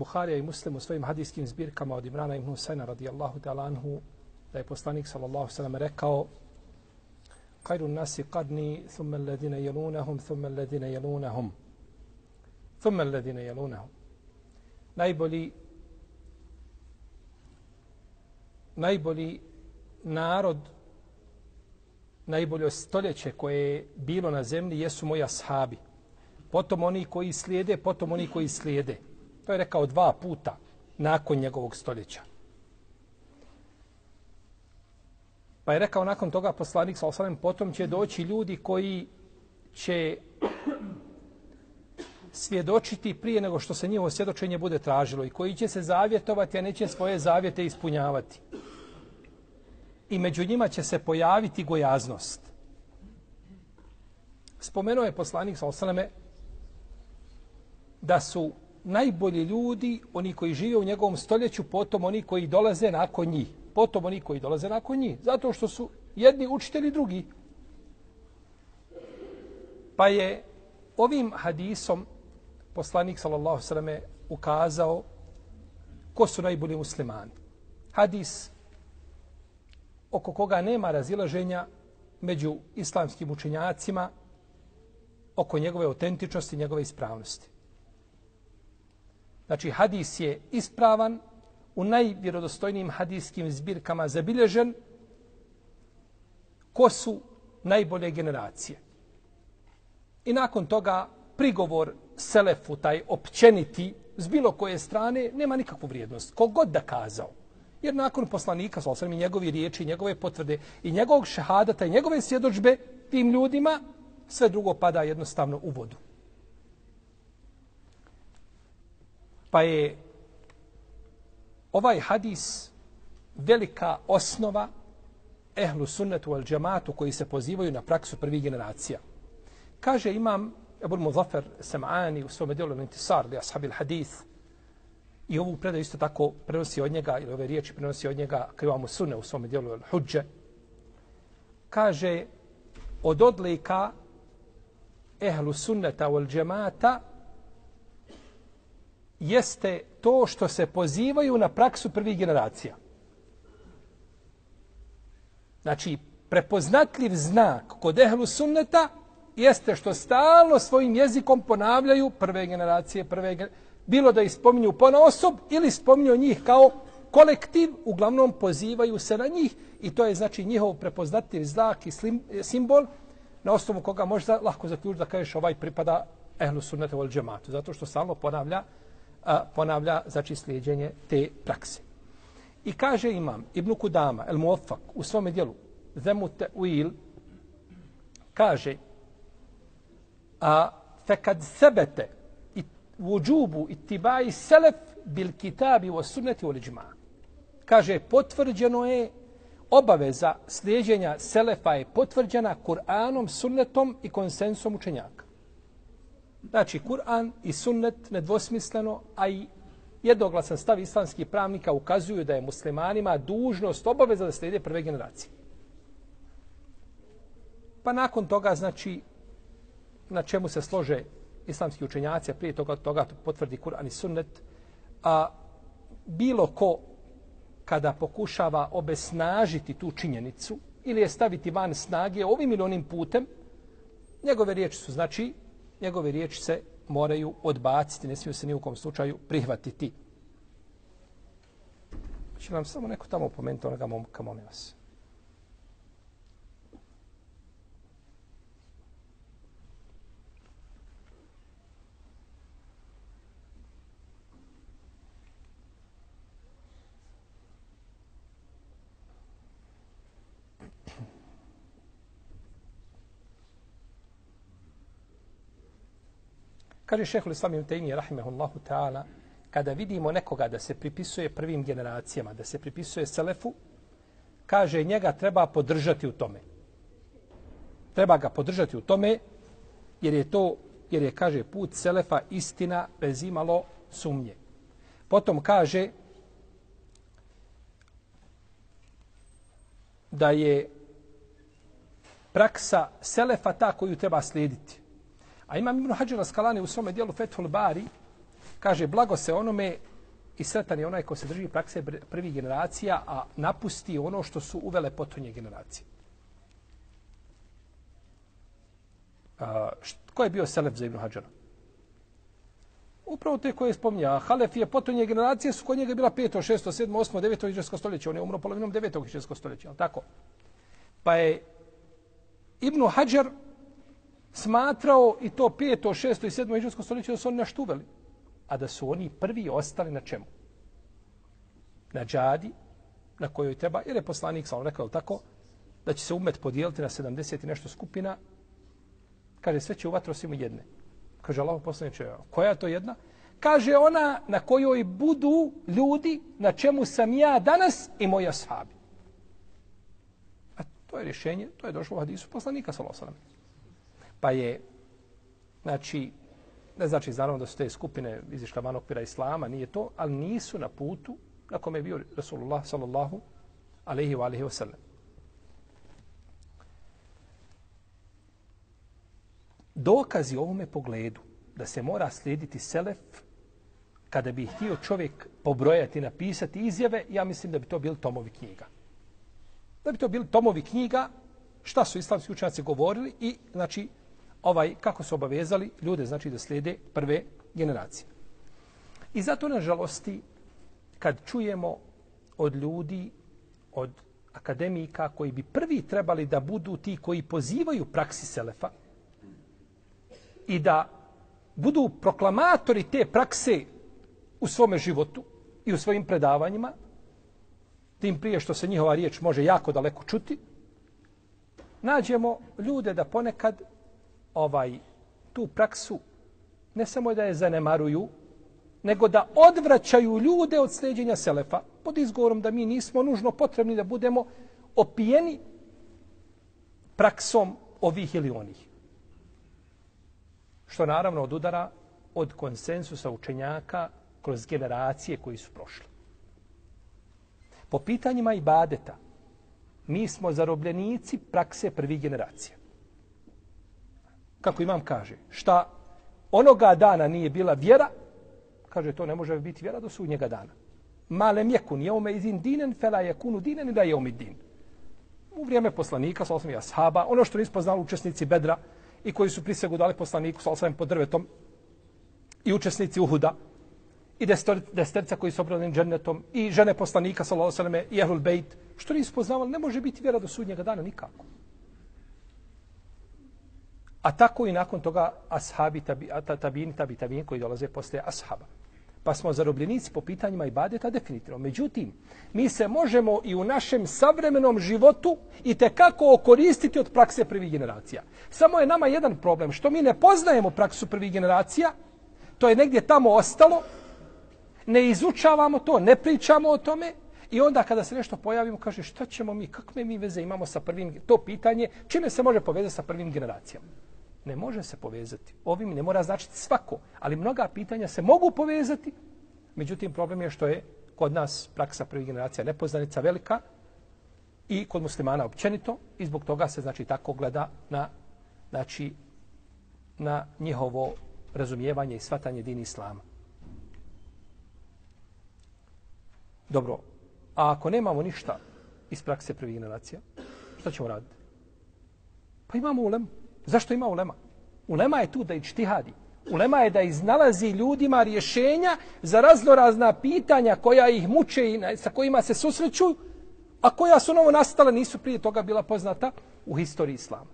Buharija i Muslim u svojim hadijskim zbirkama od Imrana ibn Husayna radijallahu ta'ala anhu da je poslanik sallallahu sallam rekao Kajru nasi qadni thumma alladine jelunahum thumma alladine jelunahum thumma alladine jelunahum najbolji najbolji narod najbolje stoljeće koje je bilo na zemlji jesu moji ashabi potom oni koji slijede, potom oni koji slijede. To je rekao dva puta nakon njegovog stoljeća. Pa je rekao nakon toga poslanik sa osalem, potom će doći ljudi koji će svjedočiti prije nego što se njihovo svjedočenje bude tražilo i koji će se zavjetovati, a neće svoje zavjete ispunjavati. I među njima će se pojaviti gojaznost. Spomenuo je poslanik sa osaleme da su najbolji ljudi, oni koji žive u njegovom stoljeću, potom oni koji dolaze nakon njih. Potom oni koji dolaze nakon njih. Zato što su jedni učitelji drugi. Pa je ovim hadisom poslanik sallallahu sallam ukazao ko su najbolji muslimani. Hadis oko koga nema razilaženja među islamskim učenjacima oko njegove autentičnosti, njegove ispravnosti. Znači, hadis je ispravan, u najvjerodostojnijim hadijskim zbirkama zabilježen, ko su najbolje generacije. I nakon toga prigovor Selefu, taj općeniti, s bilo koje strane, nema nikakvu vrijednost. Kogod da kazao. Jer nakon poslanika, sa i njegovi riječi, njegove potvrde i njegovog šehadata i njegove svjedočbe tim ljudima, sve drugo pada jednostavno u vodu. Pa je ovaj hadis velika osnova ehlu sunnetu al džematu koji se pozivaju na praksu prvih generacija. Kaže imam Ebul Muzafer Sam'ani u svome djelu Intisar li ashabil hadith i ovu predaju isto tako prenosi od njega ili ove riječi prenosi od njega kao sunne u svome djelu Al-Hudže. Kaže od odlika ehlu sunneta al džemata jeste to što se pozivaju na praksu prvih generacija. Znači, prepoznatljiv znak kod ehlu sunneta jeste što stalno svojim jezikom ponavljaju prve generacije, prve generacije, bilo da ih spominju po osob ili spominju njih kao kolektiv, uglavnom pozivaju se na njih i to je znači njihov prepoznatljiv znak i e, simbol na osnovu koga možda lahko zaključiti da kažeš ovaj pripada ehlu sunnete vol džematu, zato što stalno ponavlja a, ponavlja znači slijedjenje te prakse. I kaže imam Ibn Kudama, El Muofak, u svom dijelu Zemu Te'uil, kaže a fekad sebete i vuđubu i tibaji selef bil kitabi o sunneti o liđma. Kaže, potvrđeno je obaveza slijedjenja selefa je potvrđena Kur'anom, sunnetom i konsensom učenjaka. Znači, Kur'an i sunnet nedvosmisleno, a i jednoglasan stav islamskih pravnika ukazuju da je muslimanima dužnost obaveza da slijede prve generacije. Pa nakon toga, znači, na čemu se slože islamski učenjaci, a prije toga, toga potvrdi Kur'an i sunnet, a bilo ko kada pokušava obesnažiti tu činjenicu ili je staviti van snage ovim ili onim putem, njegove riječi su, znači, njegove riječi se moraju odbaciti, ne smiju se ni u kom slučaju prihvatiti. Će nam samo neko tamo pomenuti onoga momka, molim vas. Kaže šehol Islam ibn Taymi, rahimehullahu ta'ala, kada vidimo nekoga da se pripisuje prvim generacijama, da se pripisuje Selefu, kaže njega treba podržati u tome. Treba ga podržati u tome, jer je to, jer je, kaže, put Selefa istina bez imalo sumnje. Potom kaže da je praksa Selefa ta koju treba slijediti. A imam Ibn Hađara Skalani u svome dijelu Fethul Bari, kaže, blago se onome i sretan je onaj ko se drži prakse prvih generacija, a napusti ono što su uvele potonje generacije. A, št, ko je bio Selef za Ibn Hađara? Upravo te koje je spominja. Halef je potonje generacije, su kod njega bila 5. 6. 7. 8. 9. hiđarsko stoljeća. On je umro polovinom 9. iđesko stoljeća. Tako? Pa je Ibn Hađar smatrao i to 5. 6. i 7. iđesko stoljeće da su oni naštuveli. A da su oni prvi ostali na čemu? Na džadi, na kojoj treba, jer je poslanik sam rekao tako, da će se umet podijeliti na 70 i nešto skupina, kaže sve će u vatru osim jedne. Kaže Allah poslaniče, koja je to jedna? Kaže ona na kojoj budu ljudi na čemu sam ja danas i moji ashabi. A to je rješenje, to je došlo u hadisu poslanika sallallahu alejhi Pa je znači ne znači naravno da su te skupine izišle van okvira islama, nije to, ali nisu na putu na kome je bio Rasulullah sallallahu alaihi wa alaihi alihi wasallam. dokazi ovome pogledu da se mora slijediti selef kada bi htio čovjek pobrojati, napisati izjave, ja mislim da bi to bili tomovi knjiga. Da bi to bili tomovi knjiga, šta su islamski učenjaci govorili i, znači, ovaj, kako su obavezali ljude, znači, da slijede prve generacije. I zato, na žalosti, kad čujemo od ljudi, od akademika koji bi prvi trebali da budu ti koji pozivaju praksi Selefa, i da budu proklamatori te prakse u svome životu i u svojim predavanjima, tim prije što se njihova riječ može jako daleko čuti, nađemo ljude da ponekad ovaj tu praksu ne samo da je zanemaruju, nego da odvraćaju ljude od sljeđenja Selefa pod izgovorom da mi nismo nužno potrebni da budemo opijeni praksom ovih ili onih što naravno odudara od konsensusa učenjaka kroz generacije koji su prošli. Po pitanjima ibadeta, mi smo zarobljenici prakse prvih generacija. Kako imam kaže, šta onoga dana nije bila vjera, kaže to ne može biti vjera do sudnjega dana. Male mjekun, jeume izin dinen, fela je kunu dinen i da je din. U vrijeme poslanika, sa osam ashaba, ono što nismo znali učesnici Bedra, i koji su prisegu dali poslaniku sa osam pod drvetom i učesnici Uhuda i desterca koji su obradeni džennetom i žene poslanika sa osam i Ehlul Bejt što nisu poznavali ne može biti vjera do sudnjega dana nikako. A tako i nakon toga ashabi, tabi, tabini, tabi, tabini koji dolaze posle ashaba. Pa smo zarobljenici po pitanjima ibadeta definitivno. Međutim, mi se možemo i u našem savremenom životu i te kako okoristiti od prakse prvih generacija. Samo je nama jedan problem, što mi ne poznajemo praksu prvih generacija, to je negdje tamo ostalo, ne izučavamo to, ne pričamo o tome, i onda kada se nešto pojavimo, kaže šta ćemo mi, kakve mi veze imamo sa prvim, to pitanje, čime se može povezati sa prvim generacijama? Ne može se povezati. Ovim ne mora značiti svako, ali mnoga pitanja se mogu povezati. Međutim, problem je što je kod nas praksa prvih generacija nepoznanica velika i kod muslimana općenito i zbog toga se znači tako gleda na znači na njihovo razumijevanje i svatanje din islama. Dobro, a ako nemamo ništa iz prakse prvih generacija, šta ćemo raditi? Pa imamo ulemu. Zašto ima ulema? Ulema je tu da ičtihadi. Ulema je da iznalazi ljudima rješenja za raznorazna pitanja koja ih muče i sa kojima se susreću, a koja su novo nastala, nisu prije toga bila poznata u historiji islama.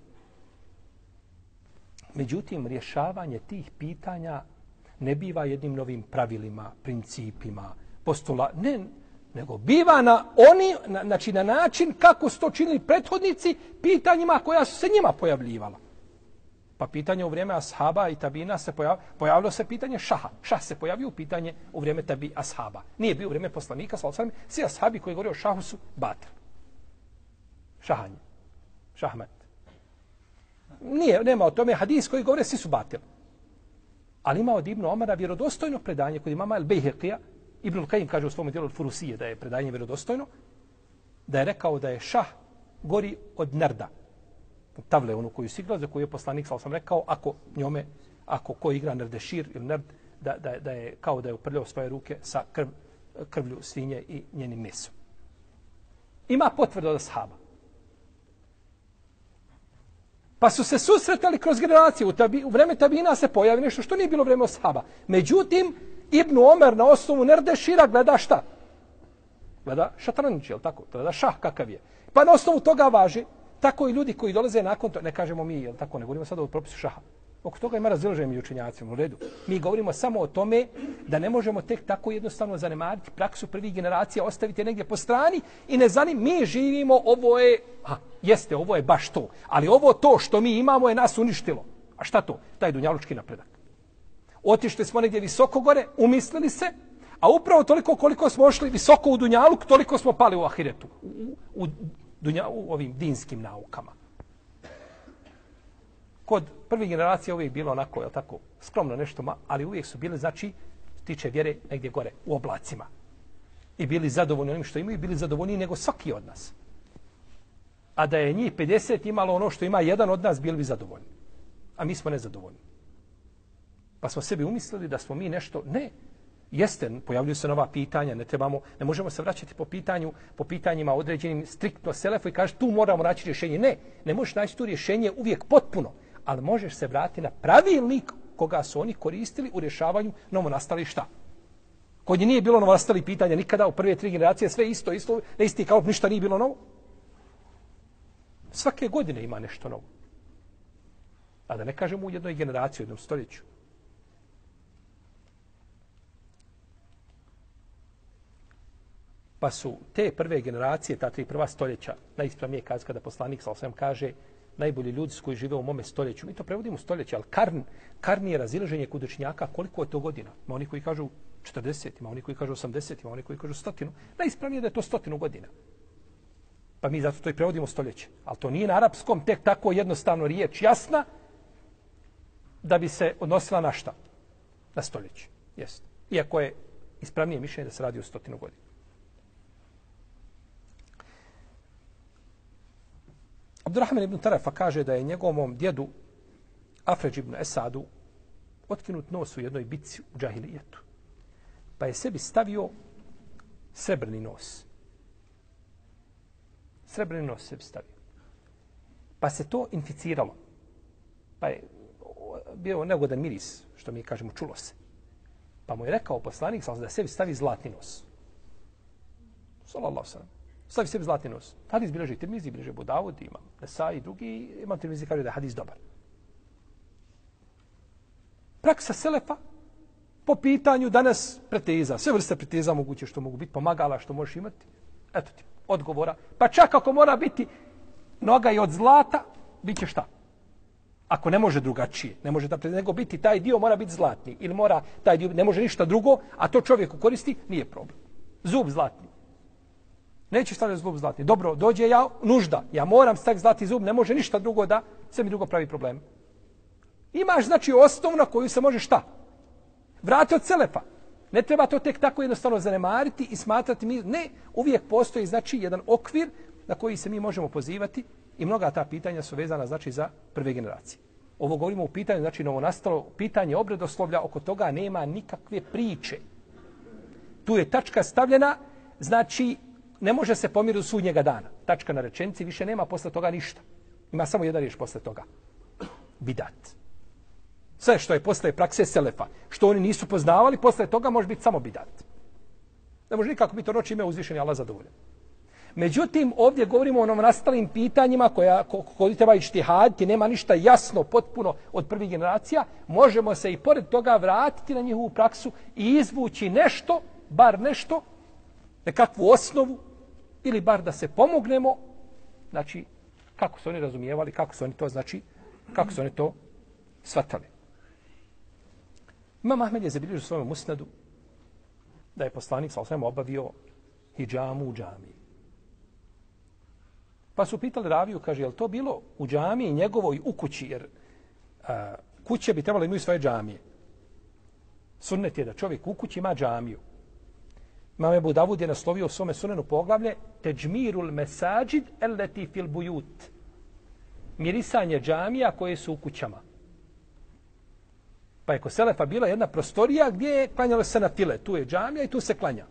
Međutim, rješavanje tih pitanja ne biva jednim novim pravilima, principima, postula, ne, nego biva na oni, na, znači na način kako su to činili prethodnici pitanjima koja su se njima pojavljivala. Pa pitanje u vrijeme ashaba i tabina se pojavilo, pojavilo se pitanje šaha. Šah se pojavio u pitanje u vrijeme tabi ashaba. Nije bio u vrijeme poslanika, sal sal svi ashabi koji govore o šahu su batel. Šahanje. Šahmet. Nije, nema o tome hadis koji govore svi su batel. Ali ima od Ibnu Omara vjerodostojno predanje kod imama El-Bejheqija. Ibn Al-Qaim kaže u svom dijelu Furusije da je predanje vjerodostojno. Da je rekao da je šah gori od nerda tavle onu koju si igrao, za koju je poslanik, sam rekao, ako njome, ako ko igra nerdešir ili nerd, da, da, da je kao da je uprljao svoje ruke sa krv, krvlju svinje i njenim mesom. Ima potvrda od ashaba. Pa su se susretali kroz generacije. U, tabi, u vreme tabina se pojavi nešto što nije bilo vreme ashaba. Međutim, Ibnu Omer na osnovu nerdešira gleda šta? Gleda šatranić, je tako? Gleda šah kakav je. Pa na osnovu toga važi Tako i ljudi koji dolaze nakon to, ne kažemo mi, jel tako, ne govorimo sada o propisu šaha. Oko toga ima razilaženje među učenjacima, u redu. Mi govorimo samo o tome da ne možemo tek tako jednostavno zanemariti praksu prvih generacija, ostaviti negdje po strani i ne zanim, mi živimo, ovo je, a, jeste, ovo je baš to, ali ovo to što mi imamo je nas uništilo. A šta to? Taj dunjalučki napredak. Otišli smo negdje visoko gore, umislili se, a upravo toliko koliko smo ošli visoko u dunjaluk, toliko smo pali u ahiretu, u, u, dunja, u ovim dinskim naukama. Kod prvih generacija uvijek bilo onako, je tako, skromno nešto, ma, ali uvijek su bili, znači, tiče vjere negdje gore, u oblacima. I bili zadovoljni onim što imaju, bili zadovoljni nego svaki od nas. A da je njih 50 imalo ono što ima jedan od nas, bili bi zadovoljni. A mi smo nezadovoljni. Pa smo sebi umislili da smo mi nešto, ne, Jeste, pojavljuju se nova pitanja, ne trebamo, ne možemo se vraćati po pitanju, po pitanjima određenim striktno selefu i kaže tu moramo naći rješenje. Ne, ne možeš naći tu rješenje uvijek potpuno, ali možeš se vratiti na pravilnik koga su oni koristili u rješavanju novo nastali šta. Kod nje nije bilo novonastali pitanja nikada u prve tri generacije, sve isto, isto, ne isti kao ništa nije bilo novo. Svake godine ima nešto novo. A da ne kažemo u jednoj generaciji, u jednom stoljeću. Pa su te prve generacije, ta tri prva stoljeća, najispravnije kaz kada poslanik sa osvijem kaže najbolji ljudi s koji žive u mome stoljeću. Mi to prevodimo stoljeće, ali karn, karn je razilaženje kod učenjaka koliko je to godina. Ima oni koji kažu 40, ima oni koji kažu 80, ima oni koji kažu stotinu. Najispravnije da je to stotinu godina. Pa mi zato to i prevodimo stoljeće. Ali to nije na arapskom tek tako jednostavno riječ jasna da bi se odnosila na šta? Na stoljeće. Jest. Iako je ispravnije mišljenje da se radi o stotinu godina. Abdurrahman ibn Tarafa kaže da je njegovom djedu Afređ ibn Esadu otkinut nos u jednoj bici u džahilijetu. Pa je sebi stavio srebrni nos. Srebrni nos sebi stavio. Pa se to inficiralo. Pa je bio negodan miris, što mi kažemo, čulo se. Pa mu je rekao poslanik, da sebi stavi zlatni nos. Salallahu sallam stavi sebi zlatni nos. Hadis bilježi Tirmizi, bilježi Budavod, ima Nesa i drugi, ima Tirmizi kaže da je hadis dobar. Praksa Selefa po pitanju danas preteza, sve vrste preteza moguće što mogu biti, pomagala što možeš imati, eto ti, odgovora. Pa čak ako mora biti noga i od zlata, bit će šta? Ako ne može drugačije, ne može da nego biti taj dio mora biti zlatni ili mora taj dio, ne može ništa drugo, a to čovjeku koristi, nije problem. Zub zlatni. Neće stavljati zub zlatni. Dobro, dođe ja, nužda. Ja moram staviti zlatni zub, ne može ništa drugo da se mi drugo pravi problem. Imaš, znači, osnovno koju se može šta? Vrati od celepa. Ne treba to tek tako jednostavno zanemariti i smatrati mi. Ne, uvijek postoji, znači, jedan okvir na koji se mi možemo pozivati i mnoga ta pitanja su vezana, znači, za prve generacije. Ovo govorimo u pitanju, znači, novo nastalo pitanje obredoslovlja, oko toga nema nikakve priče. Tu je tačka stavljena, znači, ne može se pomiriti do sudnjega dana. Tačka na rečenici, više nema posle toga ništa. Ima samo jedan riješ posle toga. Bidat. Sve što je posle prakse Selefa, što oni nisu poznavali, posle toga može biti samo bidat. Ne može nikako biti ono čime je uzvišen Allah zadovoljen. Međutim, ovdje govorimo o onom nastalim pitanjima koja, ko, koji treba ištihaditi, nema ništa jasno, potpuno od prvih generacija, možemo se i pored toga vratiti na njihovu praksu i izvući nešto, bar nešto, nekakvu osnovu ili bar da se pomognemo znači kako su oni razumijevali kako su oni to znači kako su oni to svatali. Imam Ahmed je zabilježio u svojom musnadu da je poslanik sa osvijem obavio hijjamu u džami. Pa su pitali raviju, kaže, je li to bilo u džamiji njegovoj u kući, jer a, kuće bi trebalo imati svoje džamije. Sunnet je da čovjek u kući ima džamiju. Imam Ebu Davud je naslovio u svome sunenu poglavlje Teđmirul mesađid elleti fil bujut. Mirisanje džamija koje su u kućama. Pa je kod Selefa bila jedna prostorija gdje je klanjalo se na file. Tu je džamija i tu se klanja.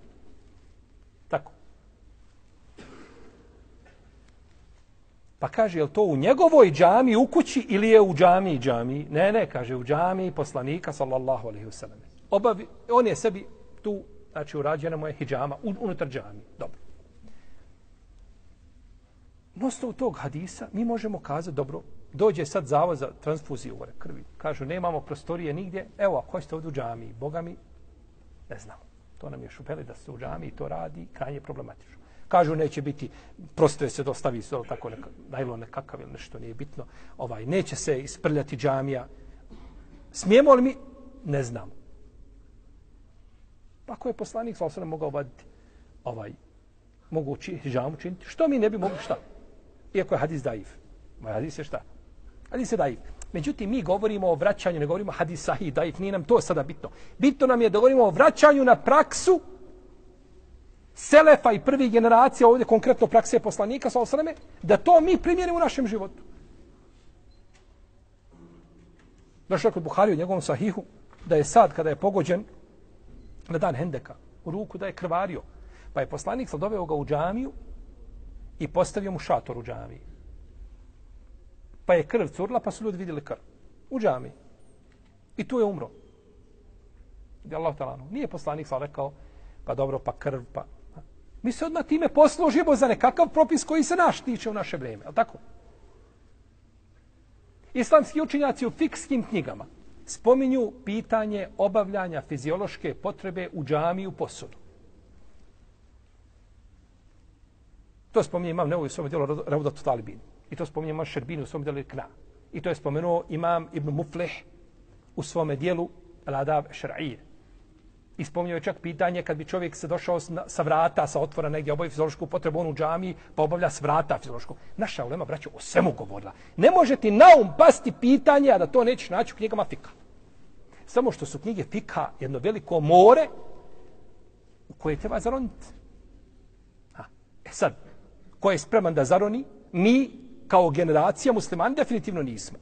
Tako. Pa kaže, je to u njegovoj džami u kući ili je u džami i džami? Ne, ne, kaže, u džami poslanika, sallallahu alaihi wasallam. Obavi, on je sebi tu, znači, urađena mu je hijjama unutar džami. Dobro. Nosto u tog hadisa mi možemo kazati, dobro, dođe sad zavod za transfuziju ure krvi. Kažu, nemamo prostorije nigdje. Evo, ako ste ovdje u džami, Boga mi, ne znamo. To nam je šupeli da se u džami to radi, krajnje problematično. Kažu, neće biti, prostove se dostavi, so, tako neka, najlo nekakav ili nešto nije bitno. Ovaj, neće se isprljati džamija. Smijemo li mi? Ne znam. Pa ako je poslanik, svala se mogao vaditi, ovaj, mogu učiti, činiti, što mi ne bi mogli šta? Iako je hadis daif. Moj hadis je šta? Hadis je daif. Međutim, mi govorimo o vraćanju, ne govorimo hadis sahih, daif, nije nam to sada bitno. Bitno nam je da govorimo o vraćanju na praksu Selefa i prvih generacija, ovdje konkretno prakse poslanika, sa osreme, da to mi primjerimo u našem životu. Došlo je kod Buhari u njegovom sahihu, da je sad, kada je pogođen na dan Hendeka, u ruku da je krvario, pa je poslanik sad doveo ga u džamiju i postavio mu šator u džamiji. Pa je krv curla, pa su ljudi vidjeli krv. U džamiji. I tu je umro. Gdje Allah talanu. Nije poslanik sa rekao, pa dobro, pa krv, pa... Mi se odmah time poslužimo za nekakav propis koji se naš tiče u naše vrijeme. ali tako? Islamski učinjaci u fikskim knjigama spominju pitanje obavljanja fiziološke potrebe u džami u posudu. To spominje imam u svom djelu Ravudatu Talibin. I to spominje imam Šerbinu u svom djelu Kna. I to je spomenuo imam Ibn Muflih u svome dijelu Al-Adab Šar'ije. I spomnio je čak pitanje kad bi čovjek se došao sa vrata, sa otvora negdje obavi fiziološku potrebu u džami, pa obavlja s vrata fiziološku. Naša ulema, braćo, o svemu govorila. Ne može ti na um pasti pitanje, a da to nećeš naći u knjigama fika. Samo što su knjige fika jedno veliko more u koje treba zaroniti. A, e sad, ko je spreman da zaroni, mi kao generacija muslimani definitivno nismo.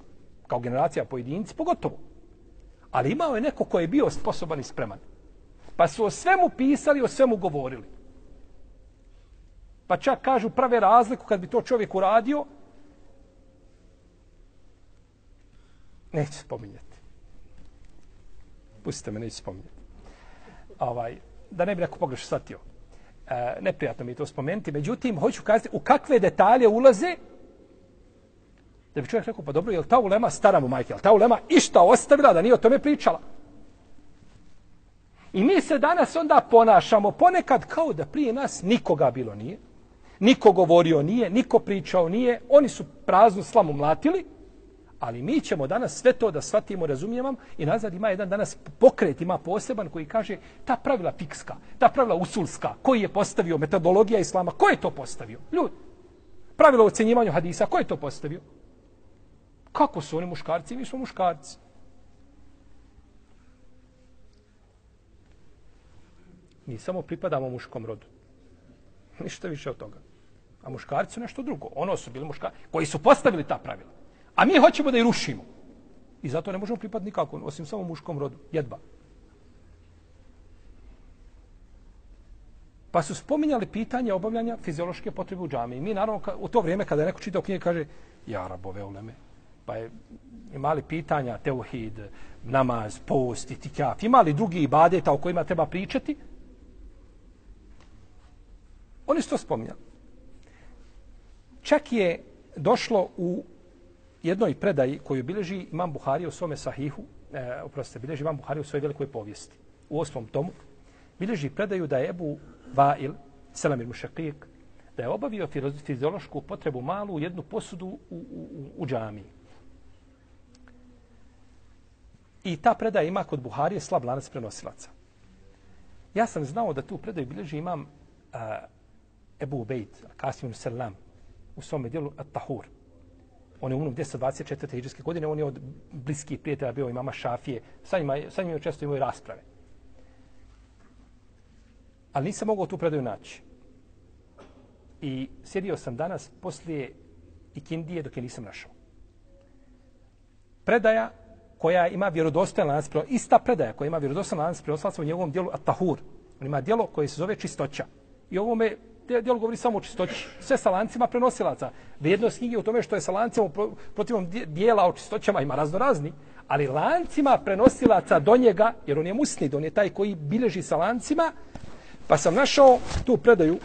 Kao generacija pojedinci pogotovo. Ali imao je neko ko je bio sposoban i spreman. Pa su o svemu pisali, o svemu govorili. Pa čak kažu prave razliku kad bi to čovjek uradio. Neće spominjati. Pustite me, neće spominjati. Ovaj, da ne bi neko pogrešno shvatio. E, neprijatno mi je to spomenuti. Međutim, hoću kazati u kakve detalje ulaze Da bi čovjek rekao, pa dobro, je li ta ulema stara mu majke? Je li ta ulema išta ostavila da nije o tome pričala? I mi se danas onda ponašamo ponekad kao da prije nas nikoga bilo nije. Niko govorio nije, niko pričao nije. Oni su praznu slamu mlatili. Ali mi ćemo danas sve to da shvatimo, vam, I nazad ima jedan danas pokret, ima poseban koji kaže ta pravila fikska, ta pravila usulska, koji je postavio metodologija islama, ko je to postavio? Ljudi. Pravilo ocenjivanju hadisa, ko je to postavio? Kako su oni muškarci? Mi smo muškarci. Mi samo pripadamo muškom rodu. Ništa više od toga. A muškarci su nešto drugo. Ono su bili muškarci koji su postavili ta pravila. A mi hoćemo da ih rušimo. I zato ne možemo pripadati nikako, osim samo muškom rodu. Jedba. Pa su spominjali pitanje obavljanja fiziološke potrebe u džami. I mi naravno u to vrijeme kada je neko čitao knjige kaže ja rabove uleme, pa je imali pitanja, teuhid, namaz, post, itikaf, imali drugi ibadeta o kojima treba pričati, oni su to spominjali. Čak je došlo u jednoj predaji koju bilježi Imam Buhari u svome sahihu, e, oprostite, bilježi Imam Buhari u svojoj velikoj povijesti, u osmom tomu, bilježi predaju da je Ebu Vail, Selamir Mušakik, da je obavio fiziološku potrebu malu u jednu posudu u, u, u, u džamiji. I ta predaja ima kod Buharije slab lanac prenosilaca. Ja sam znao da tu predaju bilježi imam uh, Ebu Ubejd, Kasim Selam, u svome dijelu At-Tahur. On je umrom 224. hijđarske godine, on je od bliskih prijatelja bio imama Šafije. Sa njima, sa njima često imaju rasprave. Ali nisam mogao tu predaju naći. I sjedio sam danas poslije ikindije dok je nisam našao. Predaja koja ima vjerodostojan lanac prenosilaca, ista predaja koja ima vjerodostojan lanac prenosilaca u njegovom dijelu At-Tahur. On ima dijelo koje se zove čistoća. I ovome djelo govori samo o čistoći. Sve sa lancima prenosilaca. Vrijednost knjige u tome što je sa lancima protivom dijela o čistoćama ima razno razni, ali lancima prenosilaca do njega, jer on je musnid, on je taj koji bileži sa lancima, pa sam našao tu predaju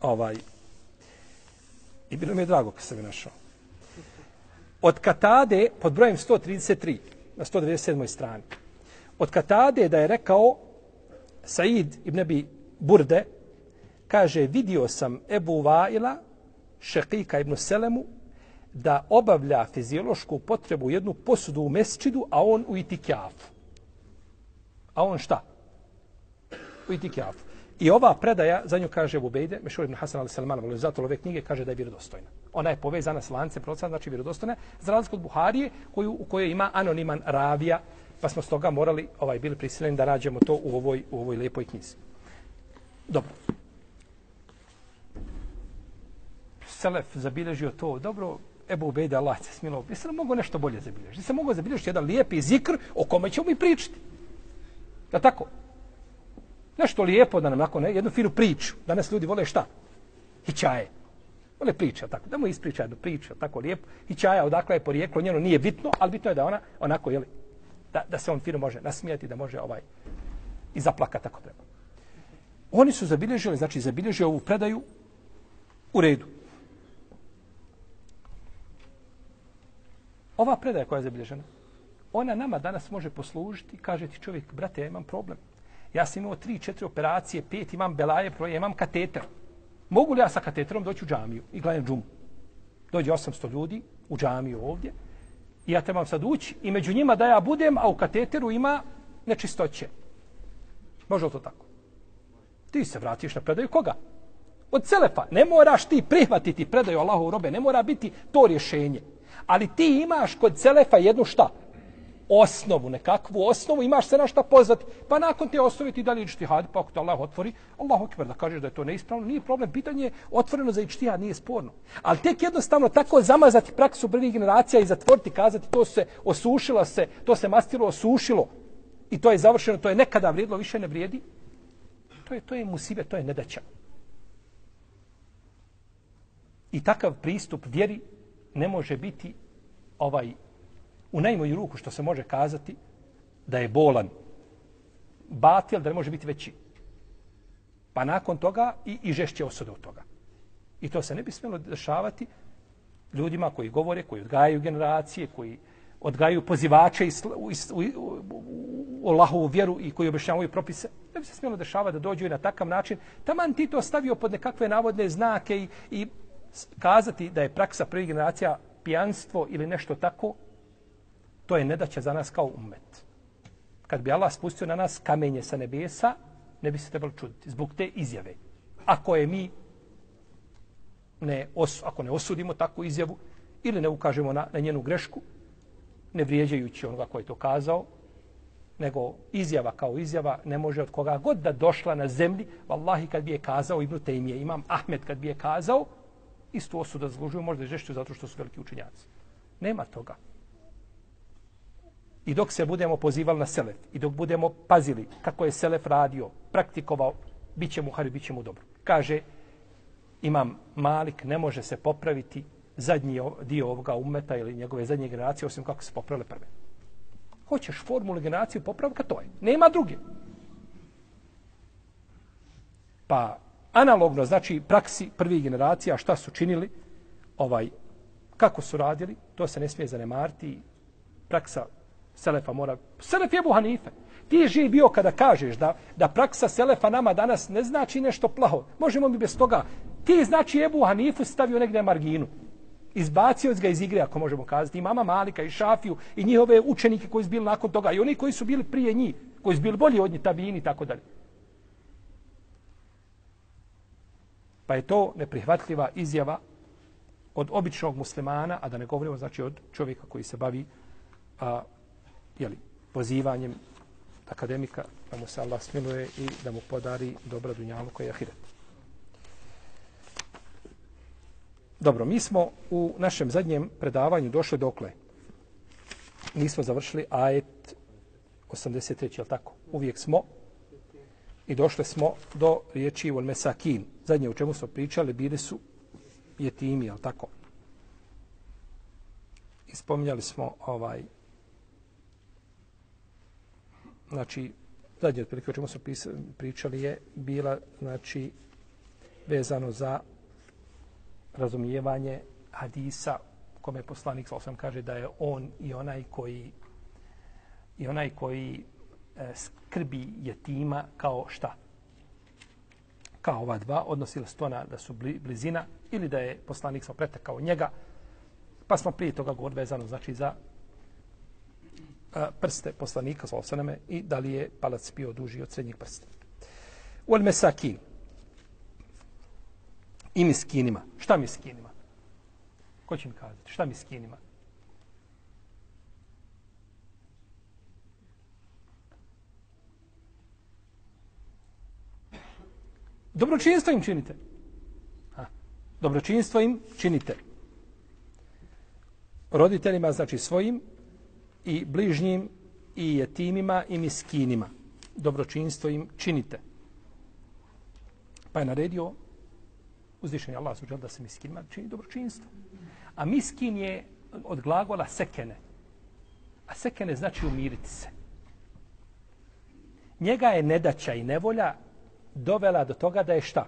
ovaj i bilo mi je drago kad sam je našao. Od Katade, pod brojem 133, na 197. strani, od Katade da je rekao Said ibn Abi Burde, kaže, vidio sam Ebu Vaila, Šekika ibn Selemu, da obavlja fiziološku potrebu jednu posudu u mesčidu, a on u itikjafu. A on šta? U itikjafu. I ova predaja, za nju kaže Bubejde, Mešur ibn Hasan al-Salman, valizator ove knjige, kaže da je vjerodostojna. Ona je povezana s lancem, procent, znači vjerodostojna, za razliku od Buharije, koju, u kojoj ima anoniman ravija, pa smo stoga morali, ovaj, bili prisiljeni da rađemo to u ovoj, u ovoj lijepoj knjizi. Dobro. Selef zabilježio to, dobro, Ebu Ubejde, Allah se smilo, jesi li mogo nešto bolje zabilježiti. Jesi li mogo zabilježiti jedan lijepi zikr o kome ćemo mi pričati. Da tako? Nešto lijepo da nam nakon ne, jednu finu priču. Danas ljudi vole šta? I čaje. Vole priče, tako. Da mu ispriča jednu priču, tako lijepo. čaja, odakle je porijeklo, njeno nije bitno, ali bitno je da ona onako, jeli, da, da se on fino može nasmijati, da može ovaj i zaplakati tako treba. Oni su zabilježili, znači zabilježili ovu predaju u redu. Ova predaja koja je zabilježena, ona nama danas može poslužiti, kaže ti čovjek, brate, ja imam problem. Ja sam imao tri, četiri operacije, pet, imam belaje, proje, imam kateter. Mogu li ja sa kateterom doći u džamiju i gledam džumu? Dođe 800 ljudi u džamiju ovdje i ja trebam sad ući i među njima da ja budem, a u kateteru ima nečistoće. Može li to tako? Ti se vratiš na predaju koga? Od Selefa. Ne moraš ti prihvatiti predaju Allahu robe, ne mora biti to rješenje. Ali ti imaš kod Selefa jednu šta? Osnovu, nekakvu osnovu, imaš se na šta pozvati. Pa nakon te osnove ti dalje ičtihad, pa ako te Allah otvori, Allah okver da kažeš da je to neispravno, nije problem. Pitanje je otvoreno za ičtihad, nije sporno. Ali tek jednostavno tako zamazati praksu prvih generacija i zatvoriti, kazati to se osušilo se, to se mastilo, osušilo. I to je završeno, to je nekada vrijedilo, više ne vrijedi to je to je musibe, to je nedaća. I takav pristup vjeri ne može biti ovaj u najmoju ruku što se može kazati da je bolan batil, da ne može biti veći. Pa nakon toga i, i žešće osude od toga. I to se ne bi smjelo dešavati ljudima koji govore, koji odgajaju generacije, koji odgajaju pozivače u, u, u, u Allahovu vjeru i koji objašnjavaju propise. Ne bi se smjelo dešavati da dođu i na takav način. Taman ti to stavio pod nekakve navodne znake i, i kazati da je praksa prvih generacija pijanstvo ili nešto tako, to je nedaća za nas kao umet. Kad bi Allah spustio na nas kamenje sa nebesa, ne bi se trebalo čuditi zbog te izjave. Ako je mi ne os, ako ne osudimo takvu izjavu ili ne ukažemo na, na njenu grešku, ne vrijeđajući onoga koji je to kazao, nego izjava kao izjava ne može od koga god da došla na zemlji, vallahi kad bi je kazao Ibn Taymije, imam Ahmed kad bi je kazao, istu osuda da zglužuju, možda je žešću zato što su veliki učenjaci. Nema toga. I dok se budemo pozivali na Selef, i dok budemo pazili kako je Selef radio, praktikovao, bit će mu hari, bit će mu dobro. Kaže, imam Malik, ne može se popraviti zadnji dio ovoga umeta ili njegove zadnje generacije, osim kako se popravile prve. Hoćeš formulu generaciju popravka, to je. Nema druge. Pa, analogno, znači, praksi prvih generacija, šta su činili, ovaj, kako su radili, to se ne smije zanemariti. Praksa Selefa mora... Selef je Buhanife. Ti je bio kada kažeš da, da praksa Selefa nama danas ne znači nešto plaho. Možemo mi bez toga. Ti znači Ebu Hanifu stavio negdje marginu. Izbacio ga iz igre, ako možemo kazati, i mama Malika, i Šafiju, i njihove učenike koji su bili nakon toga, i oni koji su bili prije njih, koji su bili bolji od njih, tabini i tako dalje. Pa je to neprihvatljiva izjava od običnog muslimana, a da ne govorimo znači od čovjeka koji se bavi a, jeli, pozivanjem akademika, da mu se Allah smiluje i da mu podari dobra dunjavu koja je ahiret. Dobro, mi smo u našem zadnjem predavanju došli dokle. Nismo završili ajet 83, je tako? Uvijek smo. I došli smo do riječi ul mesakin. Zadnje u čemu smo pričali, bili su jetimi, je tako? I spominjali smo ovaj znači zadnje otprilike o čemu smo pričali je bila znači vezano za razumijevanje hadisa kome poslanik sam kaže da je on i onaj koji i onaj koji e, skrbi jetima kao šta kao ova dva odnosila se to na da su blizina ili da je poslanik sam pretekao njega pa smo prije toga govor vezano znači za e, prste poslanika sa i da li je palac bio duži od srednjeg prsta. U mesakin i miskinima. Šta miskinima? Ko će mi kazati? Šta miskinima? Dobročinstvo im činite. Ha. Dobročinstvo im činite. Roditeljima, znači svojim, i bližnjim, i jetimima, i miskinima. Dobročinstvo im činite. Pa je naredio uzvišen je Allah suđel da se miskinima čini dobročinstvo. A miskin je od glagola sekene. A sekene znači umiriti se. Njega je nedaća i nevolja dovela do toga da je šta?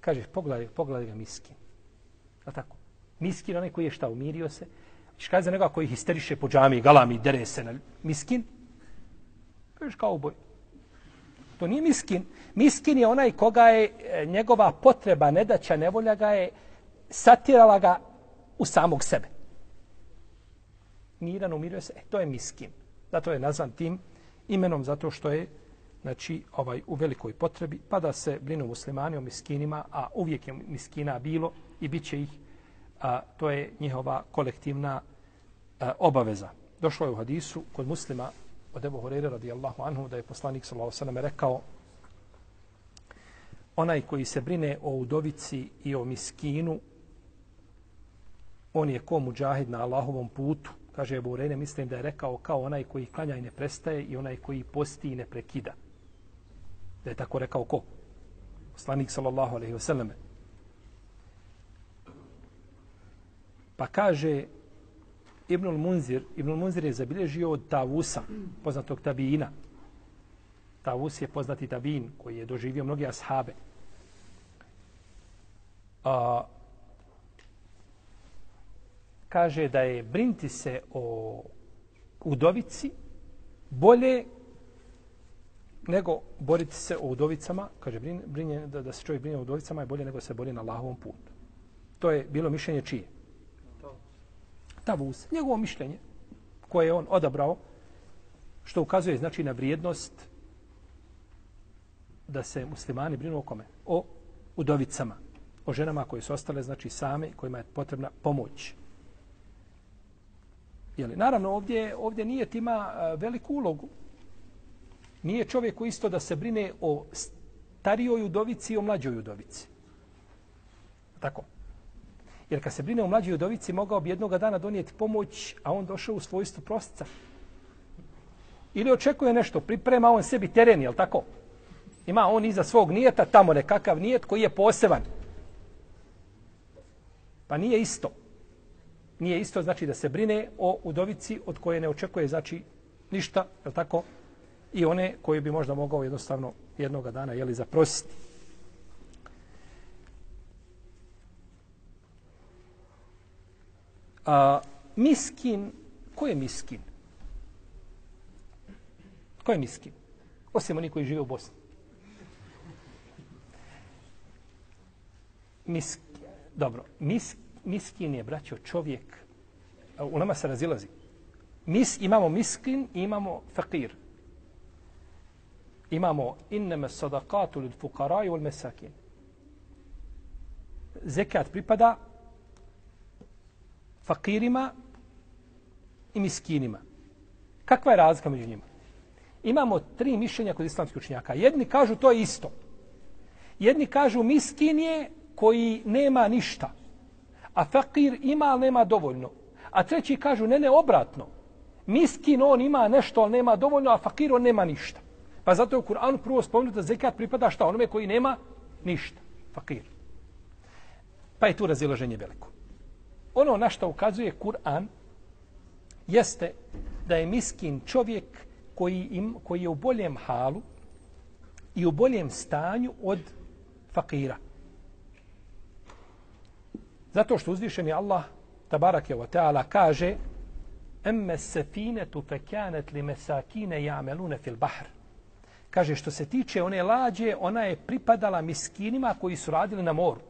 Kaže, pogledaj, pogledaj ga miskin. Je tako? Miskin onaj koji je šta? Umirio se. Iš kaže za nekoga koji histeriše po džami, galami, dere se na miskin. Kažeš kao uboj. To nije miskin. Miskin je onaj koga je e, njegova potreba, nedaća, nevolja ga je satirala ga u samog sebe. Miran umiruje se. E, to je miskin. Zato je nazvan tim imenom, zato što je znači, ovaj, u velikoj potrebi, pa da se brinu muslimani o miskinima, a uvijek je miskina bilo i bit će ih, a, to je njihova kolektivna a, obaveza. Došlo je u hadisu kod muslima od Ebu Horeira radijallahu anhu da je poslanik sallallahu sallam rekao onaj koji se brine o udovici i o miskinu on je ko muđahid na Allahovom putu. Kaže Ebu Horeira mislim da je rekao kao onaj koji klanja i ne prestaje i onaj koji posti i ne prekida. Da je tako rekao ko? Poslanik sallallahu alaihi wasallam pa kaže Ibnul Munzir, Ibnul Munzir je zabilježio od Tavusa, poznatog tabina. Tavus je poznati tabin koji je doživio mnoge ashabe. A, kaže da je brinti se o udovici bolje nego boriti se o udovicama, kaže brinje, da, da se čovjek brine o udovicama je bolje nego se bori na Allahovom putu. To je bilo mišljenje čije? Tavus, njegovo mišljenje koje je on odabrao, što ukazuje znači na vrijednost da se muslimani brinu o kome? O udovicama, o ženama koje su ostale znači same, kojima je potrebna pomoć. Jeli, naravno, ovdje, ovdje nije tima veliku ulogu. Nije čovjek isto da se brine o starijoj udovici i o mlađoj udovici. Tako. Jer kad se brine o mlađoj udovici, mogao bi jednog dana donijeti pomoć, a on došao u svojstvu prostica. Ili očekuje nešto, priprema on sebi teren, jel tako? Ima on iza svog nijeta tamo nekakav nijet koji je poseban. Pa nije isto. Nije isto znači da se brine o udovici od koje ne očekuje znači ništa, jel tako? I one koje bi možda mogao jednostavno jednoga dana jeli zaprositi. A, miskin, ko je miskin? Ko je miskin? Osim oni koji žive u Bosni. Misk, dobro, misk, miskin je, braćo, čovjek, u nama se razilazi. Mis, imamo miskin i imamo fakir. Imamo inneme sadakatu lid fukaraju ul mesakin. Zekat pripada fakirima i miskinima. Kakva je razlika među njima? Imamo tri mišljenja kod islamskih učenjaka. Jedni kažu to je isto. Jedni kažu miskin je koji nema ništa. A fakir ima, ali nema dovoljno. A treći kažu ne, ne, obratno. Miskin on ima nešto, ali nema dovoljno, a fakir on nema ništa. Pa zato je u Kur'anu prvo spomenuto da zekat pripada šta onome koji nema ništa. Fakir. Pa je tu razilaženje veliko. Ono na što ukazuje Kur'an jeste da je miskin čovjek koji, im, koji je u boljem halu i u boljem stanju od fakira. Zato što uzvišeni Allah tabarake wa ta'ala kaže emme sefinetu fekanet li mesakine jamelune fil bahr. Kaže što se tiče one lađe, ona je pripadala miskinima koji su radili na moru.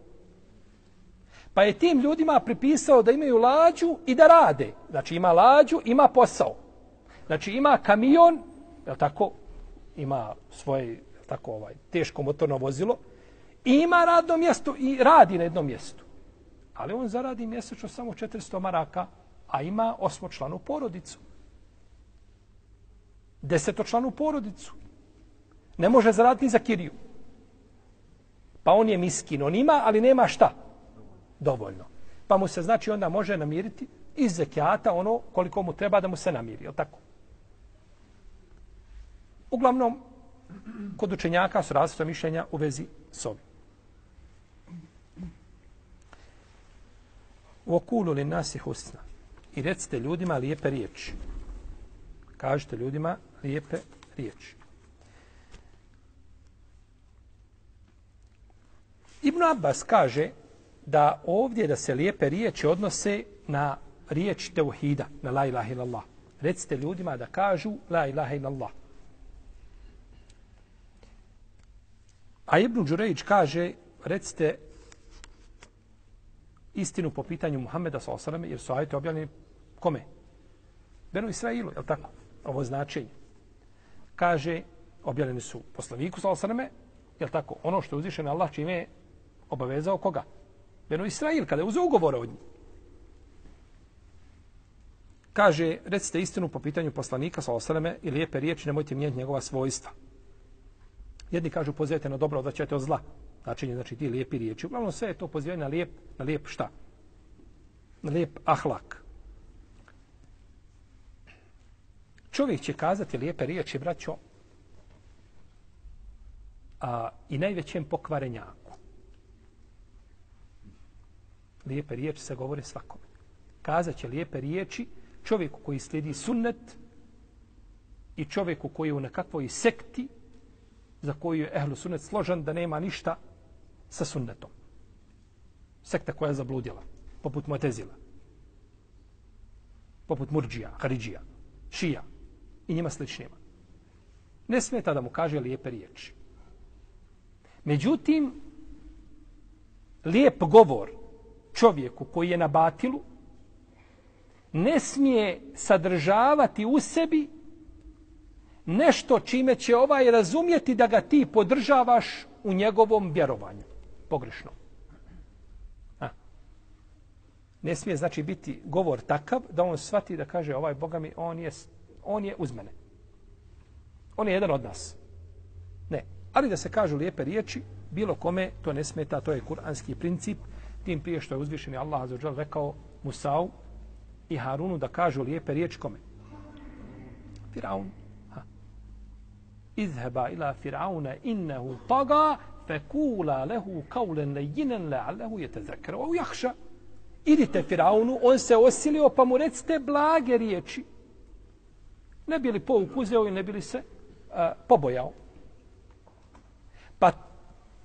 Pa je tim ljudima pripisao da imaju lađu i da rade. Znači ima lađu, ima posao. Znači ima kamion, je tako, ima svoje tako ovaj teško motorno vozilo i ima radno mjesto i radi na jednom mjestu. Ali on zaradi mjesečno samo 400 maraka, a ima osmočlanu porodicu. Desetočlanu porodicu. Ne može zaraditi za kiriju. Pa on je miskin. On ima, ali nema šta? Dovoljno. Pa mu se znači onda može namiriti iz zekijata ono koliko mu treba da mu se namiri. jel tako? Uglavnom, kod učenjaka su različite mišljenja u vezi s ovim. U okulu li nasi husna. I recite ljudima lijepe riječi. Kažite ljudima lijepe riječi. Ibn Abbas kaže da ovdje da se lijepe riječi odnose na riječ teuhida, na la ilaha illallah. Recite ljudima da kažu la ilaha illallah. A Ibn Đurejić kaže, recite istinu po pitanju Muhammeda sa osaleme, jer su ajte objavljeni kome? Benu Israilu, je li tako? Ovo značenje. Kaže, objavljeni su poslaniku sa osaleme, je li tako? Ono što je uzvišeno Allah čime je obavezao koga? Beno Israil, kada je uzeo ugovore od njih. Kaže, recite istinu po pitanju poslanika sa osaleme i lijepe riječi, nemojte mijenjati njegova svojstva. Jedni kažu pozivajte na dobro, odvraćajte od zla. Znači, znači ti lijepi riječi. Uglavnom sve je to pozivanje na lijep, na lijep šta? Na lijep ahlak. Čovjek će kazati lijepe riječi, braćo, a, i najvećem pokvarenjaku. Lijepe riječi se govore svakome. Kazat će lijepe riječi čovjeku koji slijedi sunnet i čovjeku koji je u nekakvoj sekti za koju je ehlu sunnet složen da nema ništa sa sunnetom. Sekta koja je zabludjela, poput Motezila, poput Murđija, Haridžija, Šija i njima sličnima. Ne smeta da mu kaže lijepe riječi. Međutim, lijep govor čovjeku koji je na batilu ne smije sadržavati u sebi nešto čime će ovaj razumjeti da ga ti podržavaš u njegovom vjerovanju. Pogrešno. A. Ne smije znači biti govor takav da on shvati da kaže ovaj Boga mi, on je, on je uz mene. On je jedan od nas. Ne. Ali da se kažu lijepe riječi, bilo kome to ne smeta, to je kuranski princip, tim prije što je uzvišeni Allah azzawajal rekao Musau i Harunu da kažu lijepe riječi kome? Firaun. Izheba ila Firauna innehu taga fekula lehu kaulen lejinen le'allehu je tezekra o jahša. Idite Firaunu, on se osilio, pa mu recite blage riječi. Ne bili pouk uzeo i ne bili se uh, pobojao. Pa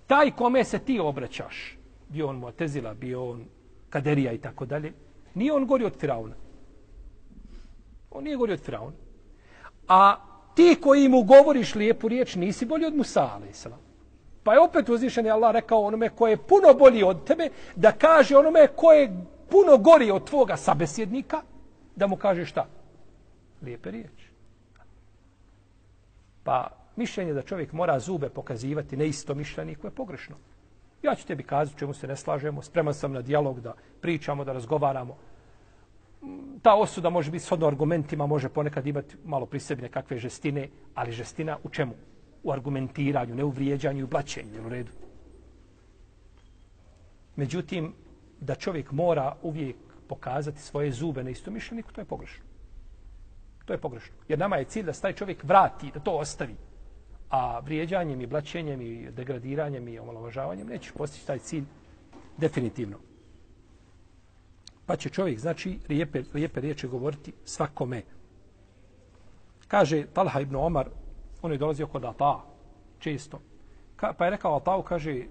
taj kome se ti obraćaš, bio on Mu'tezila, bio on Kaderija i tako dalje, nije on gori od Firauna. On nije gori od Firauna. A ti koji mu govoriš lijepu riječ, nisi bolji od Musa, a.s. Pa je opet uzvišen je Allah rekao onome koje je puno bolji od tebe, da kaže onome koje puno gori od tvoga sabesjednika, da mu kaže šta? Lijepe riječi. Pa mišljenje da čovjek mora zube pokazivati neisto mišljeniku je pogrešno. Ja ću tebi kazati čemu se ne slažemo, spreman sam na dijalog da pričamo, da razgovaramo. Mm, ta osuda može biti shodno argumentima, može ponekad imati malo pri sebi nekakve žestine, ali žestina u čemu? U argumentiranju, ne u vrijeđanju i u blaćenju, u redu. Međutim, da čovjek mora uvijek pokazati svoje zube na istomišljeniku, to je pogrešno. To je pogrešno. Jer nama je cilj da taj čovjek vrati, da to ostavi. A vrijeđanjem i blaćenjem i degradiranjem i omalovažavanjem nećeš postići taj cilj definitivno. Pa će čovjek, znači, lijepe, lijepe riječi govoriti svakome. Kaže Talha ibn Omar, on je dolazio kod Ata, često. Ka, pa je rekao Atau, kaže,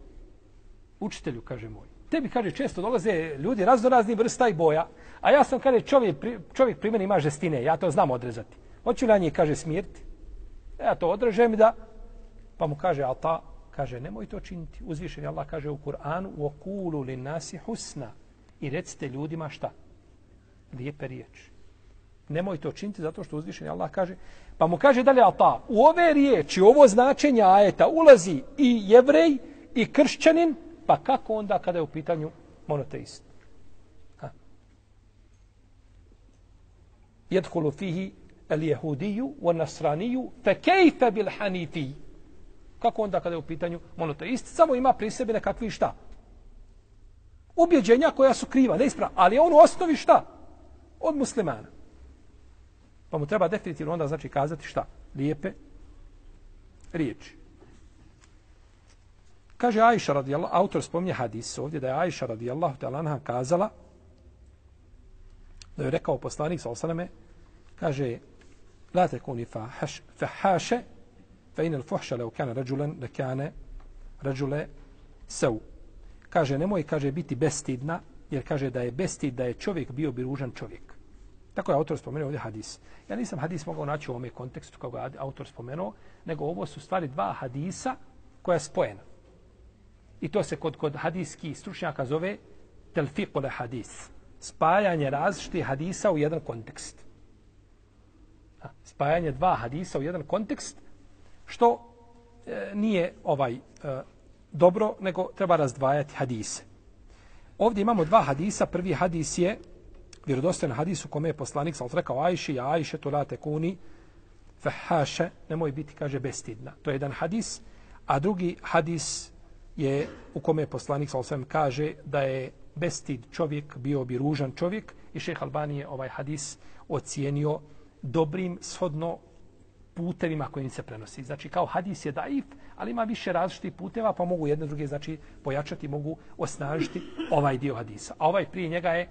učitelju, kaže moj, tebi, kaže, često dolaze ljudi razno razni vrsta i boja, a ja sam, kaže, čovjek, čovjek pri meni ima žestine, ja to znam odrezati. Hoću na njih, kaže, smirti. Ja to odrežem da, pa mu kaže, Ata, ta, kaže, nemoj to činiti. Uzvišen je Allah, kaže u Kur'anu, u okulu li nasi husna. I recite ljudima šta? Lijepe riječi. Nemoj to činiti zato što uzvišen je Allah kaže, pa mu kaže dalje, Ata, ta, u ove riječi, ovo značenje ajeta ulazi i jevrej, i kršćanin, Pa kako onda kada je u pitanju monoteist? Jedhulu fihi el jehudiju on nasraniju, fe kejfe bil hanifi. Kako onda kada je u pitanju monoteist? Samo ima pri sebi nekakvi šta? Ubjeđenja koja su kriva, neispravna. Ali on u osnovi šta? Od muslimana. Pa mu treba definitivno onda znači kazati šta? Lijepe riječi. Kaže Ajša radijallahu, autor spominje hadis ovdje da je Ajša radijallahu ta'ala kazala da je rekao poslanik sa osaname kaže la tekuni fahaše fa fein fuhsha لو كان رجلا لكان kane سو seu. Kaže nemoj kaže biti bestidna jer kaže da je bestid da je čovjek bio bi ružan čovjek. Tako je autor spomenuo ovdje hadis. Ja nisam hadis mogao naći u ovome kontekstu kako je autor spomenuo, nego ovo su stvari dva hadisa koja je spojena. I to se kod, kod hadijskih stručnjaka zove telfiqul hadis. Spajanje različitih hadisa u jedan kontekst. Spajanje dva hadisa u jedan kontekst, što e, nije ovaj e, dobro, nego treba razdvajati hadise. Ovdje imamo dva hadisa. Prvi hadis je vjerodostojan hadis u kome je poslanik sal rekao Ajši, ja Ajše, to late kuni, fahaše, nemoj biti, kaže, bestidna. To je jedan hadis. A drugi hadis je u kome poslanik sa osvijem kaže da je bestid čovjek bio bi ružan čovjek i šeh Albani je ovaj hadis ocijenio dobrim shodno putevima kojim se prenosi. Znači kao hadis je daif, ali ima više različitih puteva pa mogu jedne druge znači pojačati, mogu osnažiti ovaj dio hadisa. A ovaj prije njega je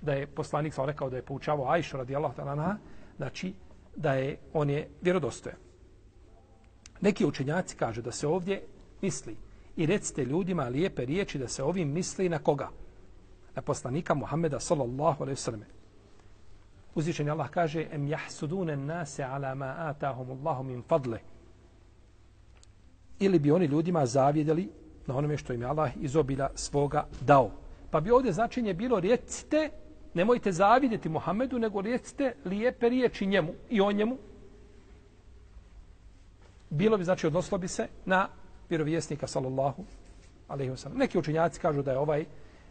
da je poslanik sa rekao da je poučavao Ajšu radijallahu ta'ala znači da je on je vjerodostojan. Neki učenjaci kažu da se ovdje misli i recite ljudima lijepe riječi da se ovim misli na koga? Na poslanika Muhammeda sallallahu alejhi sallam. Uzvišen Allah kaže em jahsudune nase ala ma atahum Allahu min fadle. Ili bi oni ljudima zavjedeli na onome što im je Allah izobila svoga dao. Pa bi ovdje značenje bilo recite, nemojte zavidjeti Muhammedu, nego recite lijepe riječi njemu i o njemu. Bilo bi, znači, odnoslo bi se na vjerovjesnika sallallahu alejhi ve sellem. Neki učenjaci kažu da je ovaj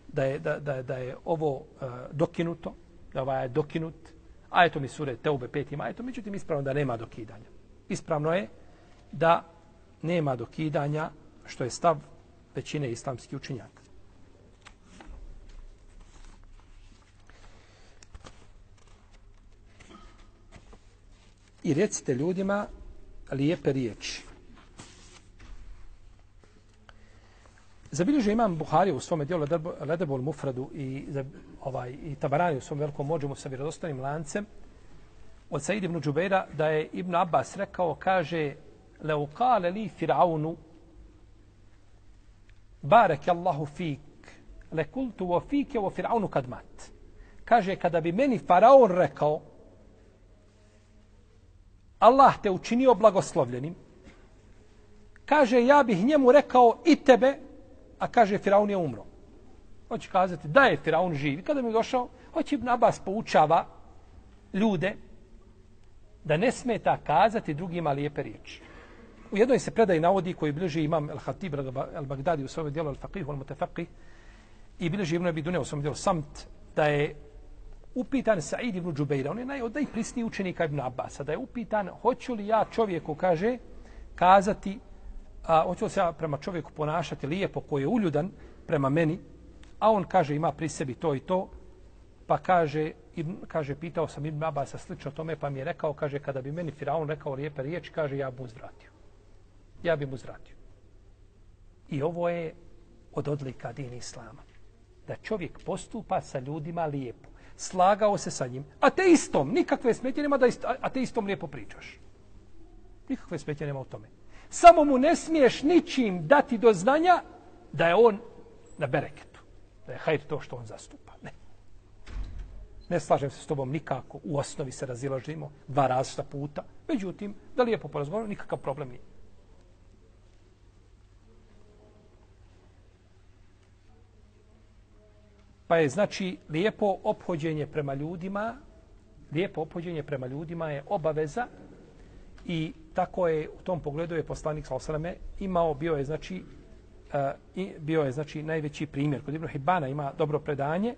da je da da da je ovo uh, dokinuto, da ovaj je dokinut. Ajetom iz sure Teube 5. ajetom, međutim ispravno da nema dokidanja. Ispravno je da nema dokidanja, što je stav većine islamskih učenjaka. I recite ljudima lijepe riječi. Zabilježio imam Buhari u svome dijelu Ledebol Mufradu i, za, ovaj, i Tabarani u svom velikom mođemu sa vjerodostanim lancem od Said ibn Đubeira da je Ibn Abbas rekao, kaže Leukale li Firaunu barek Allahu fik Lekultu wa fike wa Firaunu kad mat. Kaže, kada bi meni Faraon rekao Allah te učinio blagoslovljenim, kaže, ja bih njemu rekao i tebe, a kaže Firaun je umro. Hoće kazati da je Firaun živ. Kada mi je došao, hoće Ibn Abbas poučava ljude da ne smeta kazati drugima lijepe riječi. U jednoj se predaj navodi koji bliži imam Al-Hatib al-Bagdadi u svojom dijelu Al-Faqih al-Mutafaqih i bliži Ibn Abi Dunja u svojom dijelu Samt da je upitan Sa'id ibn Džubeira, on je naj, od najprisniji učenika Ibn Abbasa, da je upitan hoću li ja čovjeku, kaže, kazati, a, hoću se ja prema čovjeku ponašati lijepo koji je uljudan prema meni, a on kaže ima pri sebi to i to, pa kaže, i kaže, pitao sam Ibn Abasa slično tome, pa mi je rekao, kaže, kada bi meni Firaun rekao lijepe riječi, kaže, ja bi mu uzvratio. Ja bi mu uzvratio. I ovo je od odlika din Islama. Da čovjek postupa sa ljudima lijepo. Slagao se sa njim. A te istom, nikakve smetje nema da isto, a te istom lijepo pričaš. Nikakve smetje nema u tome. Samo mu ne smiješ ničim dati do znanja da je on na bereketu. Da je hajt to što on zastupa. Ne. Ne slažem se s tobom nikako. U osnovi se razilažimo dva različita puta. Međutim, da li je po porazgovoru, nikakav problem nije. Pa je znači lijepo ophođenje prema ljudima, lijepo ophođenje prema ljudima je obaveza i tako je u tom pogledu je poslanik sa imao, bio je znači uh, bio je znači najveći primjer. Kod Ibn Hibana ima dobro predanje,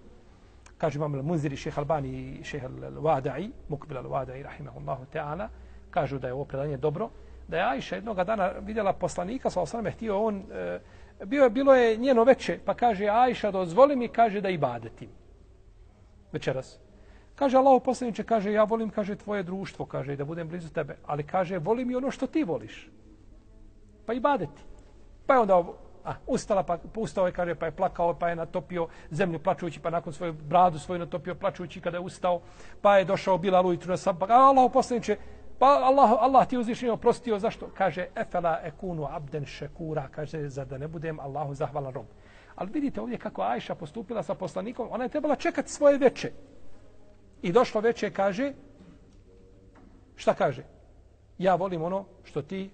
kaže imam al-Munziri, šeha Albani i šeha al-Wada'i, Mukbil al-Wada'i, rahimahullahu ta'ala, kažu da je ovo predanje dobro, da je Ajša jednog dana vidjela poslanika, sa osvrame, htio on, e, bio je, bilo je njeno veče, pa kaže Ajša, dozvoli mi, kaže da ibadetim. Večeras. Kaže Allah poslaniče, kaže ja volim, kaže tvoje društvo, kaže da budem blizu tebe, ali kaže volim i ono što ti voliš. Pa i badeti. Pa je onda A, ustala, pa ustao je, kaže, pa je plakao, pa je natopio zemlju plačujući, pa nakon svoju bradu svoju natopio plačujući kada je ustao, pa je došao Bilal ujutru na sabak. Pa a Allah poslaniče, pa Allah, Allah ti uzvišnji oprostio, zašto? Kaže, efela ekunu abden šekura, kaže, za da ne budem Allahu zahvalan rob. Ali vidite ovdje kako Ajša postupila sa poslanikom, ona je trebala čekati svoje veče. I došlo veče, kaže, šta kaže? Ja volim ono što ti,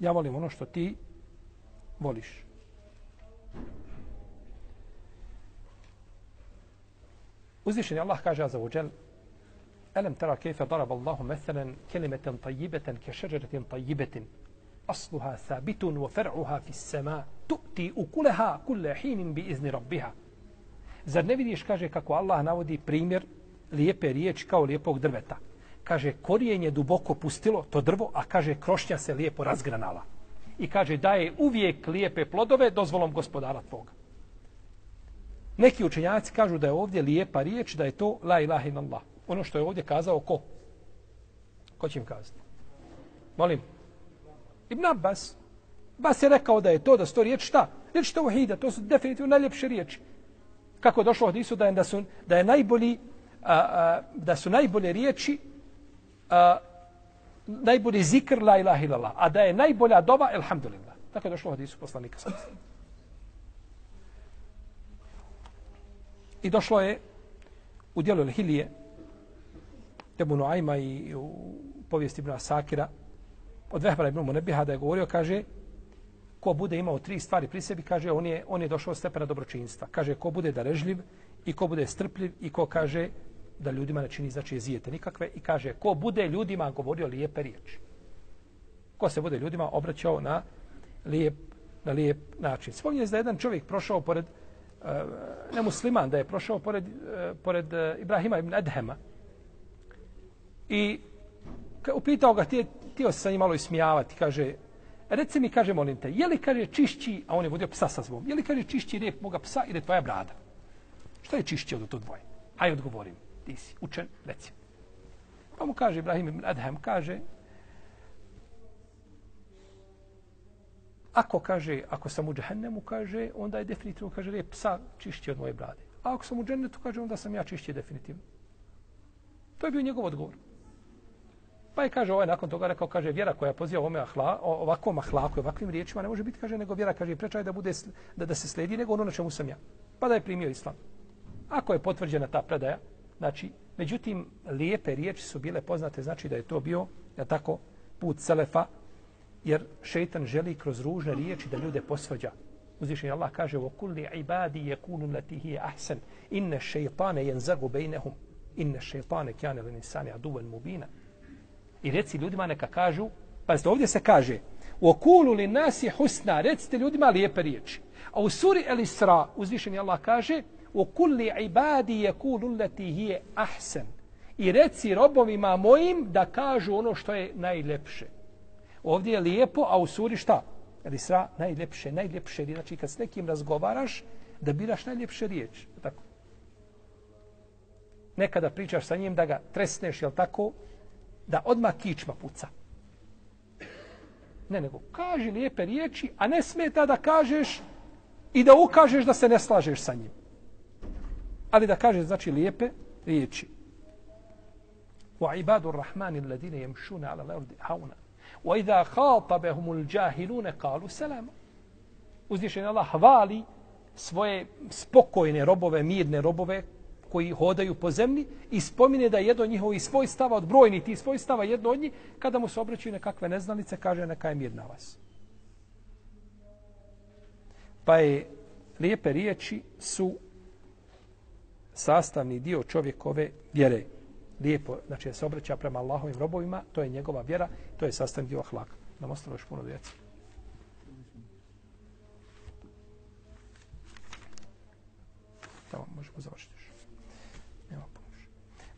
ja volim ono što ti voliš. Uzvišen je Allah kaže za uđel Alam tara kayfa daraba Allahu mathalan kalimatan tayyibatan ka shajaratin tayyibatin asluha thabitun wa far'uha fi as-sama tu'ti ukulaha kull Zar ne vidiš kaže kako Allah navodi primjer lijepe riječi kao lijepog drveta kaže korijen je duboko pustilo to drvo a kaže krošnja se lijepo razgranala i kaže daje uvijek lijepe plodove dozvolom gospodara tvoga. Neki učenjaci kažu da je ovdje lijepa riječ, da je to la ilaha illallah. Ono što je ovdje kazao ko? Ko će im kazati? Molim. Ibn Abbas. Abbas je rekao da je to, da sto riječ šta? Riječ tauhida, to su definitivno najljepše riječi. Kako je došlo od Isu da je, da su, da je najbolji, a, a, da su najbolje riječi a, najbolji zikr la ilaha illallah, a da je najbolja doba alhamdulillah. Tako je došlo od Isu poslanika sa I došlo je u dijelu Hilije, Ebu Nuajma i u povijesti Ibn Asakira, od Vehbara Ibn Munebiha da je govorio, kaže, ko bude imao tri stvari pri sebi, kaže, on je, on je došao stepena dobročinstva. Kaže, ko bude darežljiv i ko bude strpljiv i ko kaže, da ljudima ne čini znači jezijete nikakve i kaže ko bude ljudima govorio lijepe riječi. Ko se bude ljudima obraćao na lijep, na lijep način. Spominje da jedan čovjek prošao pored e, ne musliman, da je prošao pored, e, pored e, Ibrahima ibn Edhema i upitao ga, ti, ti se sa njim malo ismijavati, kaže, reci mi, kaže, molim te, je li, kaže, čišći, a on je vodio psa sa zvom, je li, kaže, čišći rep moga psa ili tvoja brada? Što je čišći od to dvoje? Aj odgovorim ti si učen, reci. Pa mu kaže Ibrahim ibn Adham, kaže, ako kaže, ako sam u džahennemu, kaže, onda je definitivno, kaže, rep psa čišći od moje brade. A ako sam u džennetu, kaže, onda sam ja čišći definitivno. To je bio njegov odgovor. Pa je, kaže, ovaj nakon toga rekao, kaže, vjera koja poziva ovome ahla, ovakvom ahlaku, ovakvim riječima, ne može biti, kaže, nego vjera, kaže, prečaj da bude, da, da se sledi, nego ono na čemu sam ja. Pa da je primio islam. Ako je potvrđena ta predaja, Znači, međutim, lijepe riječi su bile poznate, znači da je to bio, ja tako, put Selefa, jer šeitan želi kroz ružne riječi da ljude posvađa. Uzvišenje Allah kaže wa kulli ibadi yakunu lati hi ahsan inna shaytana yanzagu bainahum inna shaytana kana lin insani aduwan mubina i reci ljudima neka kažu pa ovdje se kaže wa qulu lin husna recite ljudima lijepe riječi a u suri el isra uzvišeni Allah kaže "Okul li ibadi yakunu lati hiya ahsan i reci robovima mojim da kažu ono što je najlepše ovdje je lijepo a u suri šta Risra, najljepše, najljepše riječi. Znači, kad s nekim razgovaraš, da biraš najljepše riječi. Tako. Nekada pričaš sa njim da ga tresneš, jel tako, da odmah kičma puca. Ne, nego kaži lijepe riječi, a ne smeta da kažeš i da ukažeš da se ne slažeš sa njim. Ali da kažeš, znači, lijepe riječi. Wa ibadu rahmani alladine yamshuna ala al-ardi hauna. وَإِذَا خَاطَبَهُمُ الْجَاهِلُونَ قَالُوا سَلَامًا Uzvišen Allah hvali svoje spokojne robove, mirne robove koji hodaju po zemlji i spomine da je jedno od njihovi svojstava, od brojni ti svojstava, jedno od njih, kada mu se obraćaju nekakve neznalice, kaže neka je mirna vas. Pa je lijepe riječi su sastavni dio čovjekove vjere lijepo, znači da se obraća prema Allahovim robovima, to je njegova vjera, to je sastavni dio ahlaka. Nam ostalo još puno djece. Tamo možemo završiti još. Nema puno još.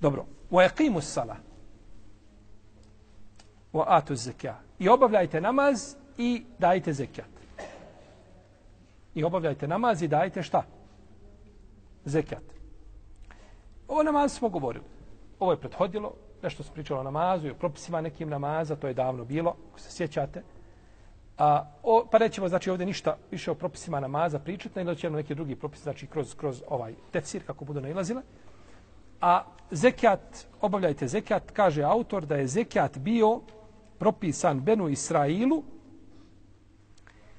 Dobro. Wa yaqimu sala. Wa atu zekja. I obavljajte namaz i dajte zekjat. I obavljajte namaz i dajte šta? Zekjat. Ovo namaz smo govorili. Ovo je prethodilo, nešto se pričalo o namazu i o propisima nekim namaza, to je davno bilo, ako se sjećate. A, o, pa nećemo, znači, ovdje ništa više o propisima namaza pričati, nego ćemo neki drugi propis, znači, kroz, kroz ovaj tefsir, kako budu nailazile. A zekijat, obavljajte zekijat, kaže autor da je zekijat bio propisan Benu Israilu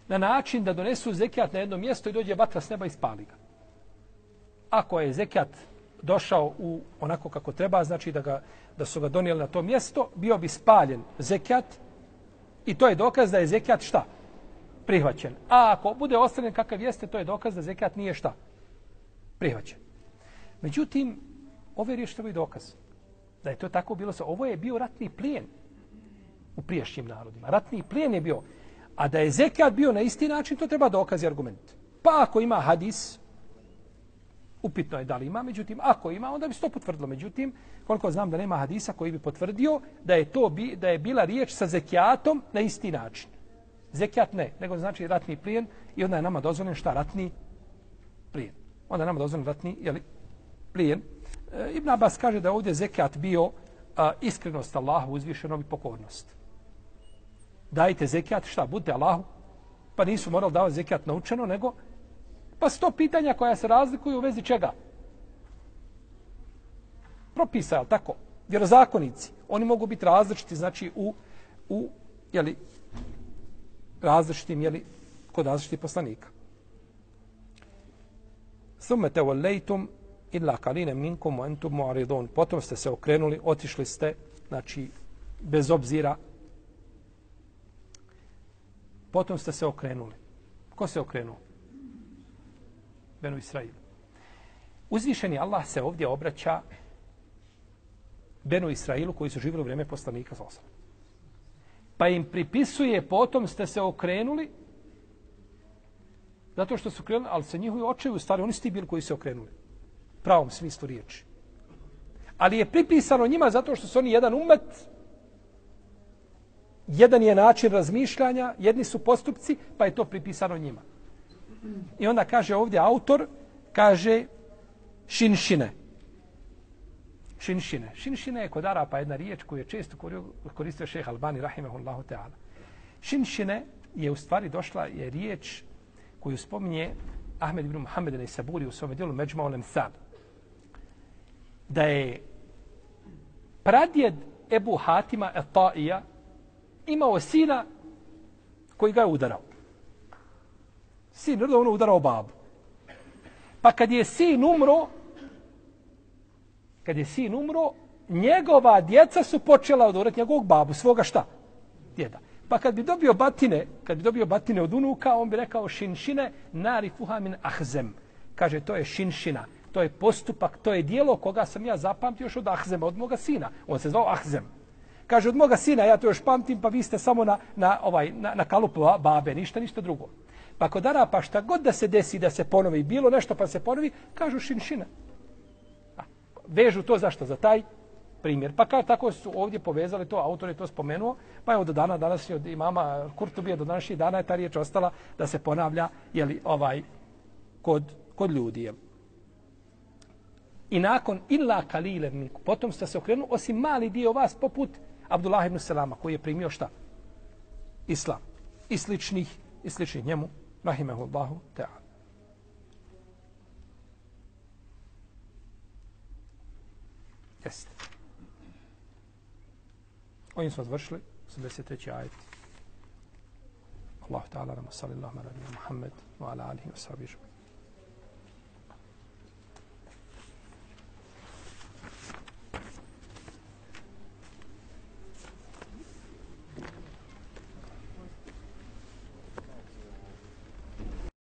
na način da donesu zekijat na jedno mjesto i dođe vatra s neba i spali ga. Ako je zekijat došao u onako kako treba, znači da, ga, da su ga donijeli na to mjesto, bio bi spaljen zekijat i to je dokaz da je zekijat šta? Prihvaćen. A ako bude ostavljen kakav jeste, to je dokaz da zekijat nije šta? Prihvaćen. Međutim, ove riječi treba dokaz. Da je to tako bilo. sa... Ovo je bio ratni plijen u priješnjim narodima. Ratni plijen je bio. A da je zekat bio na isti način, to treba dokaz i argument. Pa ako ima hadis, upitno je da li ima, međutim, ako ima, onda bi se to potvrdilo. Međutim, koliko znam da nema hadisa koji bi potvrdio da je to bi, da je bila riječ sa zekijatom na isti način. Zekijat ne, nego znači ratni plijen i onda je nama dozvoljen šta ratni plijen. Onda je nama dozvoljen ratni jeli, plijen. E, Ibn Abbas kaže da je ovdje zekijat bio a, iskrenost Allahu uzvišenom i pokornost. Dajte zekijat, šta, budite Allahu, pa nisu morali davati zekijat naučeno, nego Pa sto pitanja koja se razlikuju u vezi čega? Propisa, je tako? Vjerozakonici. Oni mogu biti različiti, znači, u, u jeli, različitim, jeli, kod različitih poslanika. Summe te volejtum illa kaline minkum entum mu'ridun. Potom ste se okrenuli, otišli ste, znači, bez obzira. Potom ste se okrenuli. Ko se okrenuo? Benu Israilu. Uzvišeni Allah se ovdje obraća Benu Israilu koji su živjeli u vrijeme poslanika sa. Pa im pripisuje, potom ste se okrenuli, zato što su krenuli, ali se njihovi očevi u stvari, oni su ti bili koji se okrenuli. Pravom smislu riječi. Ali je pripisano njima zato što su oni jedan umet, jedan je način razmišljanja, jedni su postupci, pa je to pripisano njima. I onda kaže ovdje autor, kaže šinšine. Šinšine. Šinšine je kod Arapa jedna riječ koju je često koristio šeha Albani, rahimahullahu ta'ala. Šinšine je u stvari došla, je riječ koju spominje Ahmed ibn Muhammed i Saburi u svome dijelu Međma Olem Sad. Da je pradjed Ebu Hatima Etaija imao sina koji ga je udarao sin rodno ono udarao babu. Pa kad je sin umro, kad je sin umro, njegova djeca su počela odorati njegovog babu, svoga šta? Djeda. Pa kad bi dobio batine, kad bi dobio batine od unuka, on bi rekao šinšine nari fuhamin ahzem. Kaže, to je šinšina, to je postupak, to je dijelo koga sam ja zapamtio još od ahzema, od moga sina. On se zvao ahzem. Kaže, od moga sina ja to još pamtim, pa vi ste samo na, na, ovaj, na, na kalupu babe, ništa, ništa drugo. Pa kod Arapa šta god da se desi, da se ponovi, bilo nešto pa se ponovi, kažu šinšina. Vežu to zašto? Za taj primjer. Pa kao tako su ovdje povezali to, autor je to spomenuo, pa je od dana, danas je od imama Kurtubija do današnjih dana je ta riječ ostala da se ponavlja jeli, ovaj, kod, kod ljudi. Jeli. I nakon illa kalile minku, potom ste se okrenuli, osim mali dio vas, poput Abdullah ibn Selama, koji je primio šta? Islam. I sličnih, i sličnih njemu, rahimahullahu ta'ala. Jeste. Ovim smo završili 83. ajet. Allah ta'ala nam sallallahu ala nabiju Muhammed wa ala alihi wa sahbihi